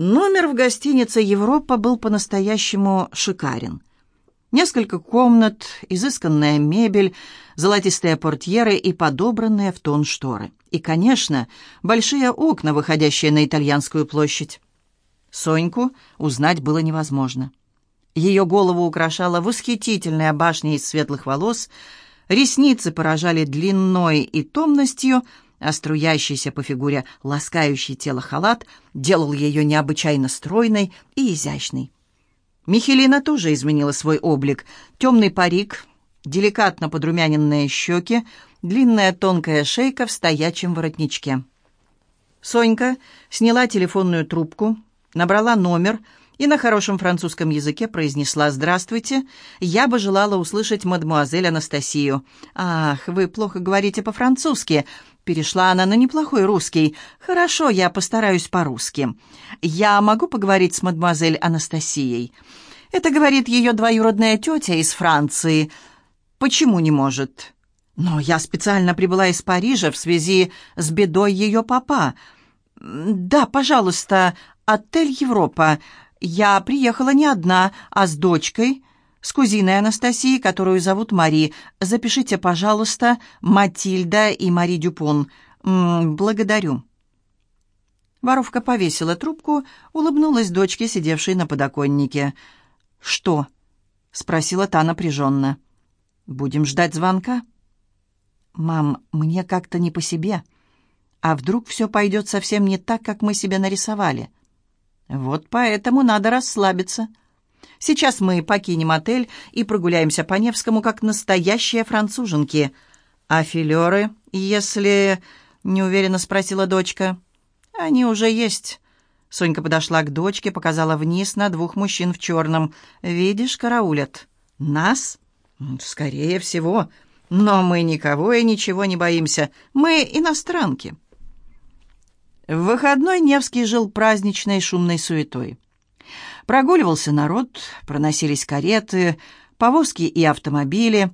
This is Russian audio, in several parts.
Номер в гостинице «Европа» был по-настоящему шикарен. Несколько комнат, изысканная мебель, золотистые портьеры и подобранные в тон шторы. И, конечно, большие окна, выходящие на итальянскую площадь. Соньку узнать было невозможно. Ее голову украшала восхитительная башня из светлых волос, ресницы поражали длиной и томностью — а струящийся по фигуре ласкающий тело халат делал ее необычайно стройной и изящной. Михелина тоже изменила свой облик. Темный парик, деликатно подрумяненные щеки, длинная тонкая шейка в стоячем воротничке. Сонька сняла телефонную трубку, набрала номер и на хорошем французском языке произнесла «Здравствуйте, я бы желала услышать мадмуазель Анастасию». «Ах, вы плохо говорите по-французски», Перешла она на неплохой русский. «Хорошо, я постараюсь по-русски. Я могу поговорить с мадемуазель Анастасией?» «Это, говорит, ее двоюродная тетя из Франции. Почему не может?» «Но я специально прибыла из Парижа в связи с бедой ее папа. Да, пожалуйста, отель «Европа». Я приехала не одна, а с дочкой с кузиной Анастасией, которую зовут Мари. Запишите, пожалуйста, Матильда и Мари Дюпон. М -м, благодарю». Воровка повесила трубку, улыбнулась дочке, сидевшей на подоконнике. «Что?» — спросила та напряженно. «Будем ждать звонка?» «Мам, мне как-то не по себе. А вдруг все пойдет совсем не так, как мы себе нарисовали?» «Вот поэтому надо расслабиться». Сейчас мы покинем отель и прогуляемся по Невскому, как настоящие француженки. А филеры, если...» — неуверенно спросила дочка. «Они уже есть». Сонька подошла к дочке, показала вниз на двух мужчин в черном. «Видишь, караулят». «Нас?» «Скорее всего. Но мы никого и ничего не боимся. Мы иностранки». В выходной Невский жил праздничной шумной суетой. Прогуливался народ, проносились кареты, повозки и автомобили.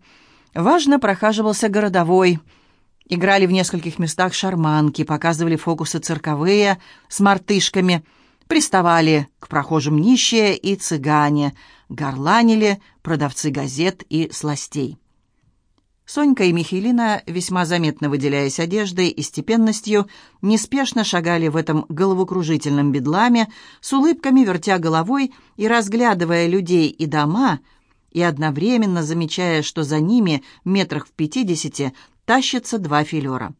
Важно прохаживался городовой. Играли в нескольких местах шарманки, показывали фокусы цирковые с мартышками, приставали к прохожим нищие и цыгане, горланили продавцы газет и сластей. Сонька и Михелина, весьма заметно выделяясь одеждой и степенностью, неспешно шагали в этом головокружительном бедламе, с улыбками вертя головой и разглядывая людей и дома, и одновременно замечая, что за ними, метрах в пятидесяти, тащатся два филера.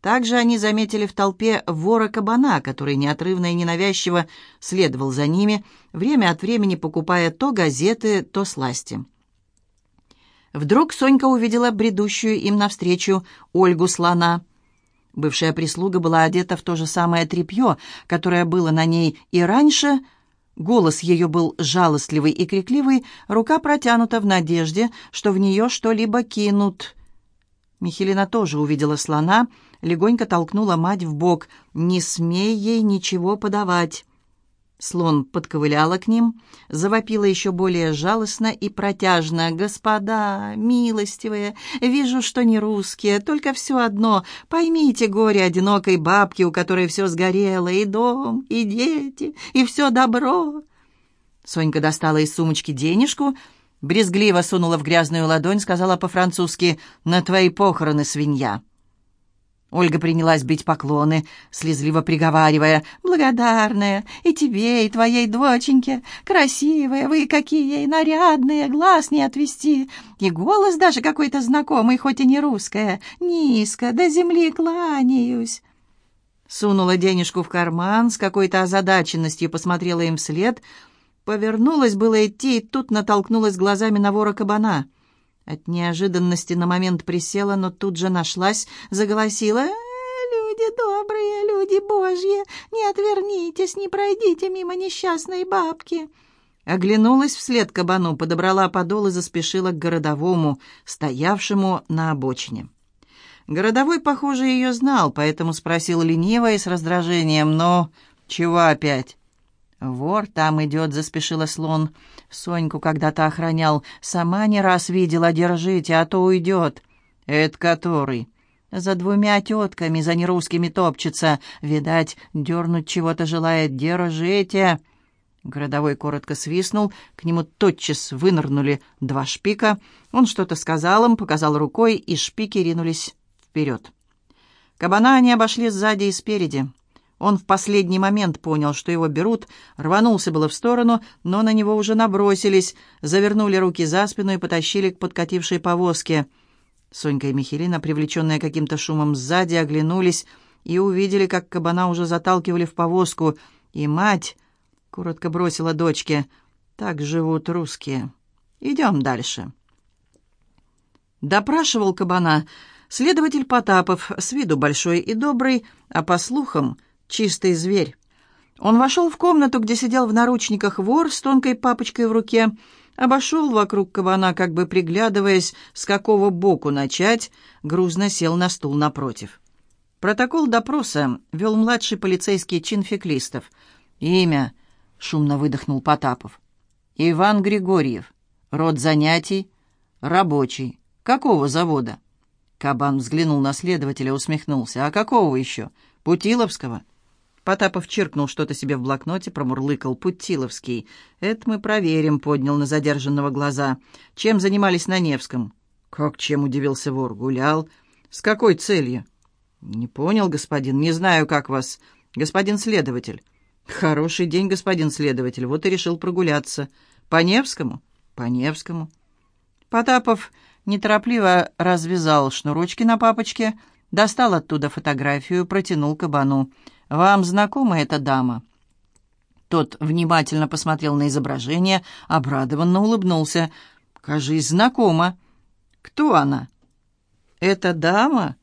Также они заметили в толпе вора-кабана, который неотрывно и ненавязчиво следовал за ними, время от времени покупая то газеты, то сласти. Вдруг Сонька увидела бредущую им навстречу Ольгу Слона. Бывшая прислуга была одета в то же самое тряпье, которое было на ней и раньше. Голос ее был жалостливый и крикливый, рука протянута в надежде, что в нее что-либо кинут. Михелина тоже увидела слона, легонько толкнула мать в бок. «Не смей ей ничего подавать». Слон подковыляла к ним, завопила еще более жалостно и протяжно. «Господа, милостивые, вижу, что не русские, только все одно. Поймите горе одинокой бабки, у которой все сгорело, и дом, и дети, и все добро». Сонька достала из сумочки денежку, брезгливо сунула в грязную ладонь, сказала по-французски «На твои похороны, свинья». Ольга принялась бить поклоны, слезливо приговаривая, «Благодарная, и тебе, и твоей доченьке, красивая вы какие, и нарядные, глаз не отвести, и голос даже какой-то знакомый, хоть и не русская, низко, до земли кланяюсь». Сунула денежку в карман, с какой-то озадаченностью посмотрела им вслед, повернулась было идти, и тут натолкнулась глазами на вора кабана — от неожиданности на момент присела, но тут же нашлась, заголосила. «Э, «Люди добрые, люди божьи, не отвернитесь, не пройдите мимо несчастной бабки!» Оглянулась вслед кабану, подобрала подол и заспешила к городовому, стоявшему на обочине. Городовой, похоже, ее знал, поэтому спросил лениво и с раздражением, «Но чего опять?» «Вор там идет», — заспешила слон. «Соньку когда-то охранял. Сама не раз видела. Держите, а то уйдет». «Это который?» За двумя тетками, за нерусскими топчется. Видать, дернуть чего-то желает. Держите!» Городовой коротко свистнул, к нему тотчас вынырнули два шпика. Он что-то сказал им, показал рукой, и шпики ринулись вперед. Кабана они обошли сзади и спереди. Он в последний момент понял, что его берут, рванулся было в сторону, но на него уже набросились, завернули руки за спину и потащили к подкатившей повозке. Сонька и Михелина, привлеченные каким-то шумом сзади, оглянулись и увидели, как кабана уже заталкивали в повозку, и мать коротко бросила дочке. «Так живут русские. Идем дальше». Допрашивал кабана следователь Потапов, с виду большой и добрый, а по слухам чистый зверь. Он вошел в комнату, где сидел в наручниках вор с тонкой папочкой в руке, обошел вокруг кабана, как бы приглядываясь, с какого боку начать, грузно сел на стул напротив. Протокол допроса вел младший полицейский чин Феклистов. Имя шумно выдохнул Потапов. Иван Григорьев. Род занятий. Рабочий. Какого завода? Кабан взглянул на следователя, усмехнулся. А какого еще? Путиловского? Потапов чиркнул что-то себе в блокноте, промурлыкал. «Путиловский. Это мы проверим», — поднял на задержанного глаза. «Чем занимались на Невском?» «Как чем?» — удивился вор. «Гулял. С какой целью?» «Не понял, господин. Не знаю, как вас. Господин следователь». «Хороший день, господин следователь. Вот и решил прогуляться. По Невскому?» «По Невскому». Потапов неторопливо развязал шнурочки на папочке, достал оттуда фотографию, протянул кабану. «Вам знакома эта дама?» Тот внимательно посмотрел на изображение, обрадованно улыбнулся. «Кажись, знакома. Кто она?» «Это дама?»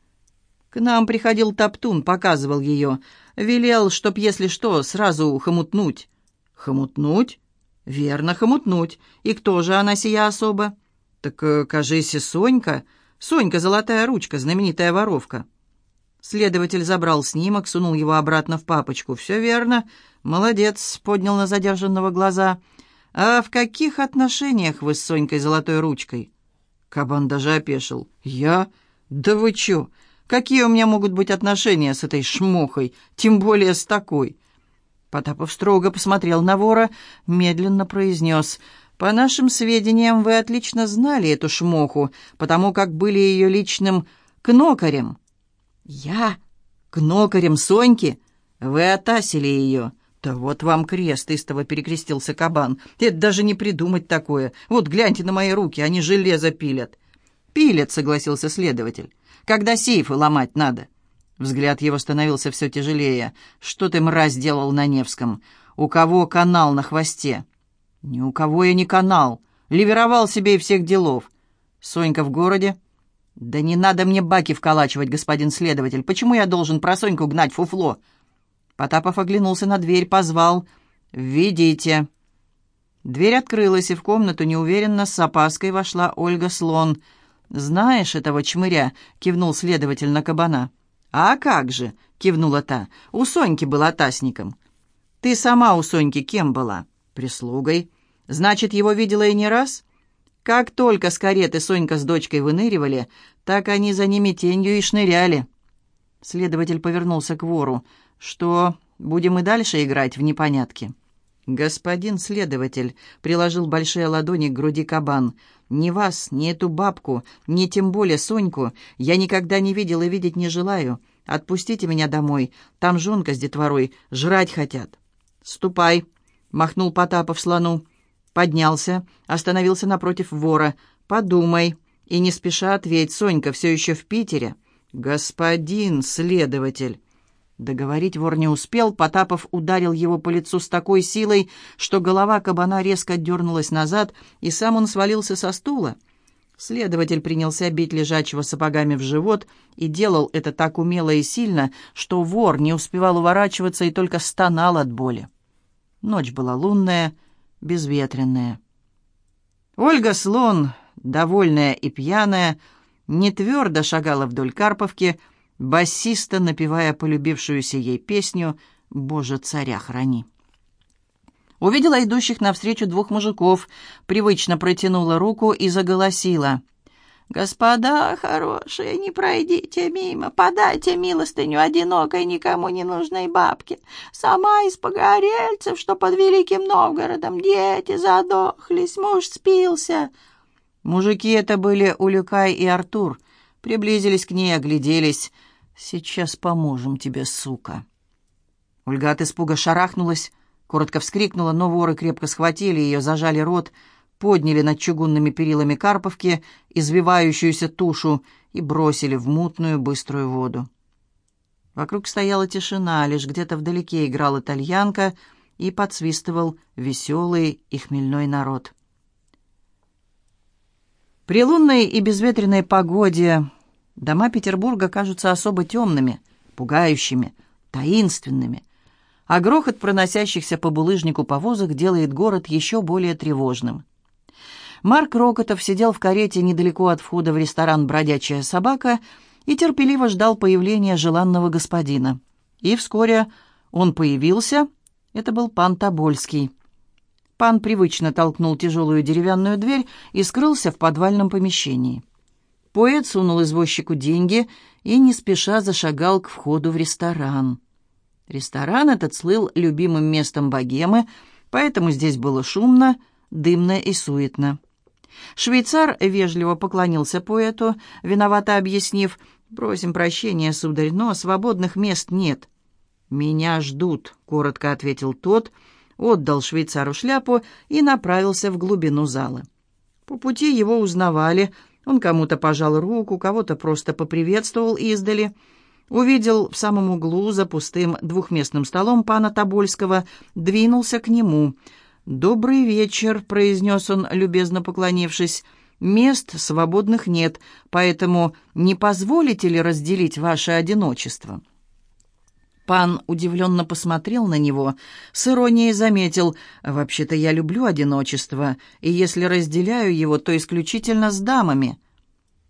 «К нам приходил Топтун, показывал ее. Велел, чтоб, если что, сразу хомутнуть». «Хомутнуть?» «Верно, хомутнуть. И кто же она сия особа?» «Так, э, кажись, Сонька. Сонька, золотая ручка, знаменитая воровка». Следователь забрал снимок, сунул его обратно в папочку. «Все верно. Молодец», — поднял на задержанного глаза. «А в каких отношениях вы с Сонькой золотой ручкой?» Кабан даже опешил. «Я? Да вы чё? Какие у меня могут быть отношения с этой шмохой, тем более с такой?» Потапов строго посмотрел на вора, медленно произнес. «По нашим сведениям, вы отлично знали эту шмоху, потому как были ее личным кнокарем». «Я? Кнокарем Соньки? Вы отасили ее?» «Да вот вам крест!» — истово перекрестился кабан. «Это даже не придумать такое. Вот гляньте на мои руки, они железо пилят». «Пилят», — согласился следователь когда сейфы ломать надо». Взгляд его становился все тяжелее. «Что ты, мразь, делал на Невском? У кого канал на хвосте?» «Ни у кого я не канал. Ливеровал себе и всех делов. Сонька в городе?» «Да не надо мне баки вколачивать, господин следователь. Почему я должен про Соньку гнать фуфло?» Потапов оглянулся на дверь, позвал. «Введите». Дверь открылась, и в комнату неуверенно с опаской вошла Ольга Слон — «Знаешь этого чмыря?» — кивнул следователь на кабана. «А как же?» — кивнула та. «У Соньки была тасником». «Ты сама у Соньки кем была?» «Прислугой». «Значит, его видела и не раз?» Как только с кареты Сонька с дочкой выныривали, так они за ними тенью и шныряли. Следователь повернулся к вору. «Что, будем и дальше играть в непонятки?» «Господин следователь», — приложил большие ладони к груди кабан, — «ни вас, ни эту бабку, ни тем более Соньку я никогда не видел и видеть не желаю. Отпустите меня домой, там жонка с детворой, жрать хотят». «Ступай», — махнул Потапов слону. Поднялся, остановился напротив вора. «Подумай». И не спеша ответь, Сонька все еще в Питере. «Господин следователь». Договорить вор не успел, Потапов ударил его по лицу с такой силой, что голова кабана резко дернулась назад, и сам он свалился со стула. Следователь принялся бить лежачего сапогами в живот и делал это так умело и сильно, что вор не успевал уворачиваться и только стонал от боли. Ночь была лунная, безветренная. Ольга Слон, довольная и пьяная, не твердо шагала вдоль Карповки, басиста, напевая полюбившуюся ей песню «Боже, царя храни». Увидела идущих навстречу двух мужиков, привычно протянула руку и заголосила. «Господа хорошие, не пройдите мимо, подайте милостыню одинокой, никому не нужной бабке. Сама из погорельцев, что под Великим Новгородом, дети задохлись, муж спился». Мужики это были Улюкай и Артур. Приблизились к ней, огляделись. «Сейчас поможем тебе, сука». Ольга от испуга шарахнулась, коротко вскрикнула, но воры крепко схватили ее, зажали рот, подняли над чугунными перилами Карповки извивающуюся тушу и бросили в мутную быструю воду. Вокруг стояла тишина, лишь где-то вдалеке играла тальянка и подсвистывал веселый и хмельной народ. При лунной и безветренной погоде дома Петербурга кажутся особо темными, пугающими, таинственными, а грохот проносящихся по булыжнику повозок делает город еще более тревожным. Марк Рокотов сидел в карете недалеко от входа в ресторан «Бродячая собака» и терпеливо ждал появления желанного господина. И вскоре он появился. Это был пан Тобольский. Пан привычно толкнул тяжелую деревянную дверь и скрылся в подвальном помещении. Поэт сунул извозчику деньги и не спеша зашагал к входу в ресторан. Ресторан этот слыл любимым местом богемы, поэтому здесь было шумно, дымно и суетно. Швейцар вежливо поклонился поэту, виновато объяснив, «Просим прощения, сударь, но свободных мест нет». «Меня ждут», — коротко ответил тот, отдал швейцару шляпу и направился в глубину зала. По пути его узнавали, он кому-то пожал руку, кого-то просто поприветствовал издали. Увидел в самом углу за пустым двухместным столом пана Тобольского, двинулся к нему — «Добрый вечер», — произнес он, любезно поклонившись. «Мест свободных нет, поэтому не позволите ли разделить ваше одиночество?» Пан удивленно посмотрел на него, с иронией заметил, «Вообще-то я люблю одиночество, и если разделяю его, то исключительно с дамами.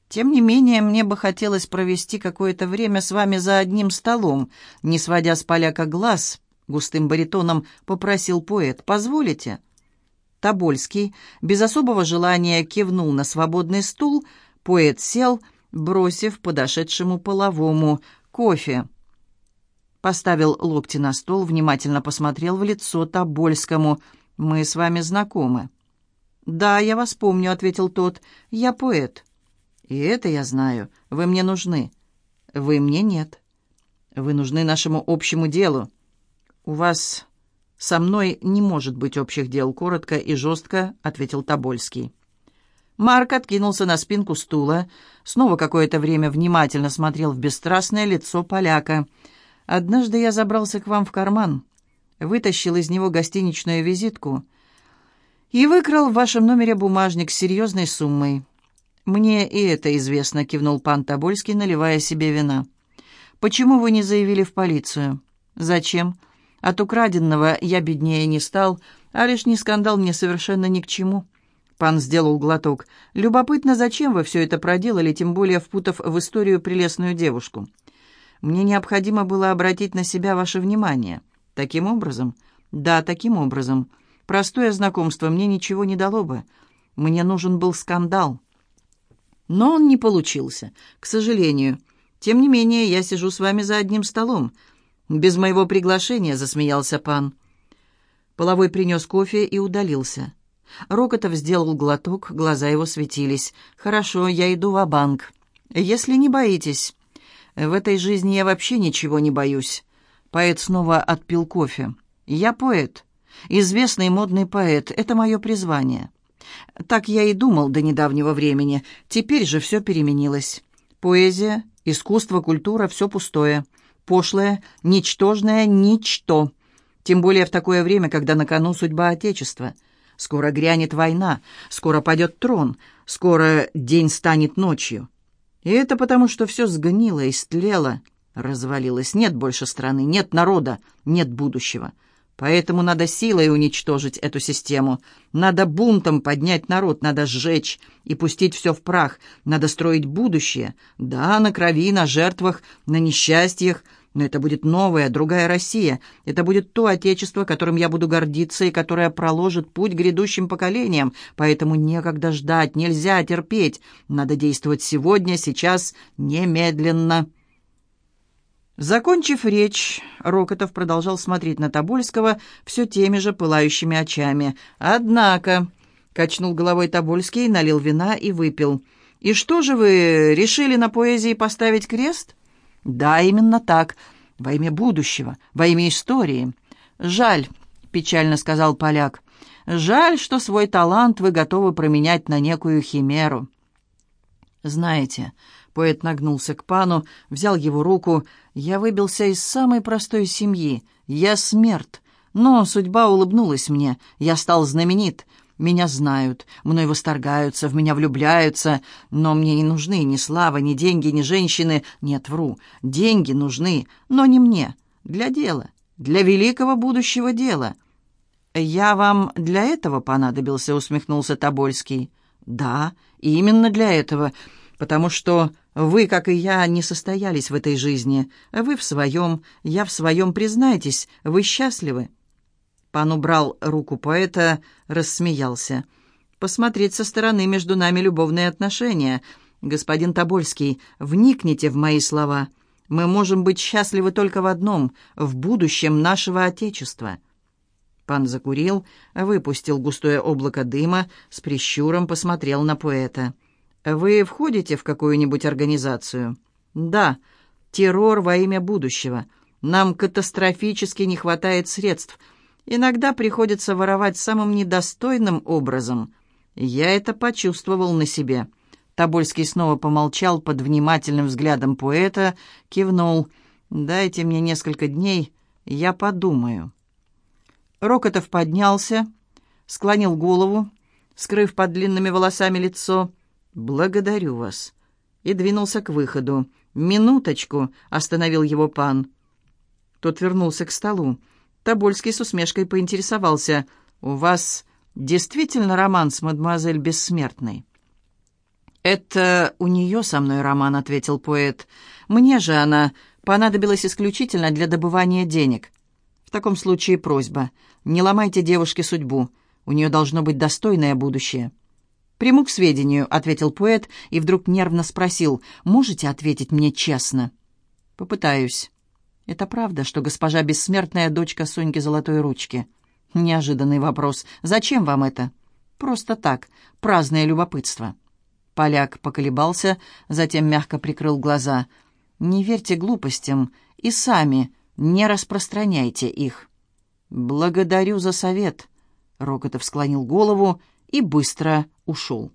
Тем не менее, мне бы хотелось провести какое-то время с вами за одним столом, не сводя с поляка глаз, густым баритоном попросил поэт. «Позволите?» Тобольский без особого желания кивнул на свободный стул. Поэт сел, бросив подошедшему половому кофе. Поставил локти на стол, внимательно посмотрел в лицо Тобольскому. «Мы с вами знакомы». «Да, я вас помню», — ответил тот. «Я поэт». «И это я знаю. Вы мне нужны». «Вы мне нет». «Вы нужны нашему общему делу». «У вас со мной не может быть общих дел», — коротко и жестко ответил Тобольский. Марк откинулся на спинку стула, снова какое-то время внимательно смотрел в бесстрастное лицо поляка. «Однажды я забрался к вам в карман, вытащил из него гостиничную визитку и выкрал в вашем номере бумажник с серьезной суммой. Мне и это известно», — кивнул пан Тобольский, наливая себе вина. «Почему вы не заявили в полицию?» «Зачем?» От украденного я беднее не стал, а лишний скандал мне совершенно ни к чему. Пан сделал глоток. «Любопытно, зачем вы все это проделали, тем более впутав в историю прелестную девушку? Мне необходимо было обратить на себя ваше внимание. Таким образом?» «Да, таким образом. Простое знакомство мне ничего не дало бы. Мне нужен был скандал». Но он не получился, к сожалению. Тем не менее, я сижу с вами за одним столом. «Без моего приглашения», — засмеялся пан. Половой принес кофе и удалился. Рокотов сделал глоток, глаза его светились. «Хорошо, я иду в банк Если не боитесь...» «В этой жизни я вообще ничего не боюсь». Поэт снова отпил кофе. «Я поэт. Известный модный поэт. Это мое призвание». Так я и думал до недавнего времени. Теперь же все переменилось. Поэзия, искусство, культура — все пустое пошлое, ничтожное ничто. Тем более в такое время, когда на кону судьба Отечества. Скоро грянет война, скоро падет трон, скоро день станет ночью. И это потому, что все сгнило, истлело, развалилось. Нет больше страны, нет народа, нет будущего. Поэтому надо силой уничтожить эту систему. Надо бунтом поднять народ, надо сжечь и пустить все в прах. Надо строить будущее. Да, на крови, на жертвах, на несчастьях, Но это будет новая, другая Россия. Это будет то отечество, которым я буду гордиться и которое проложит путь грядущим поколениям. Поэтому некогда ждать, нельзя терпеть. Надо действовать сегодня, сейчас, немедленно». Закончив речь, Рокотов продолжал смотреть на Тобольского все теми же пылающими очами. «Однако...» — качнул головой Тобольский, налил вина и выпил. «И что же вы, решили на поэзии поставить крест?» «Да, именно так. Во имя будущего, во имя истории. Жаль», — печально сказал поляк, — «жаль, что свой талант вы готовы променять на некую химеру». «Знаете...» Поэт нагнулся к пану, взял его руку. «Я выбился из самой простой семьи. Я смерть. Но судьба улыбнулась мне. Я стал знаменит. Меня знают, мной восторгаются, в меня влюбляются, но мне не нужны ни слава, ни деньги, ни женщины. Нет, вру. Деньги нужны, но не мне. Для дела. Для великого будущего дела». «Я вам для этого понадобился?» — усмехнулся Тобольский. «Да, именно для этого, потому что вы, как и я, не состоялись в этой жизни. Вы в своем, я в своем. Признайтесь, вы счастливы?» Пан убрал руку поэта, рассмеялся. «Посмотреть со стороны между нами любовные отношения. Господин Тобольский, вникните в мои слова. Мы можем быть счастливы только в одном — в будущем нашего Отечества». Пан закурил, выпустил густое облако дыма, с прищуром посмотрел на поэта. «Вы входите в какую-нибудь организацию?» «Да. Террор во имя будущего. Нам катастрофически не хватает средств. Иногда приходится воровать самым недостойным образом. Я это почувствовал на себе». Тобольский снова помолчал под внимательным взглядом поэта, кивнул. «Дайте мне несколько дней, я подумаю». Рокотов поднялся, склонил голову, скрыв под длинными волосами лицо, «Благодарю вас», и двинулся к выходу. «Минуточку», — остановил его пан. Тот вернулся к столу. Тобольский с усмешкой поинтересовался. «У вас действительно роман с мадемуазель Бессмертной?» «Это у нее со мной роман», — ответил поэт. «Мне же она понадобилась исключительно для добывания денег. В таком случае просьба. Не ломайте девушке судьбу. У нее должно быть достойное будущее». «Приму к сведению», — ответил поэт и вдруг нервно спросил, «можете ответить мне честно?» «Попытаюсь». «Это правда, что госпожа бессмертная дочка Соньки Золотой Ручки?» «Неожиданный вопрос. Зачем вам это?» «Просто так. Праздное любопытство». Поляк поколебался, затем мягко прикрыл глаза. «Не верьте глупостям и сами не распространяйте их». «Благодарю за совет», — Рокотов склонил голову и быстро ушел.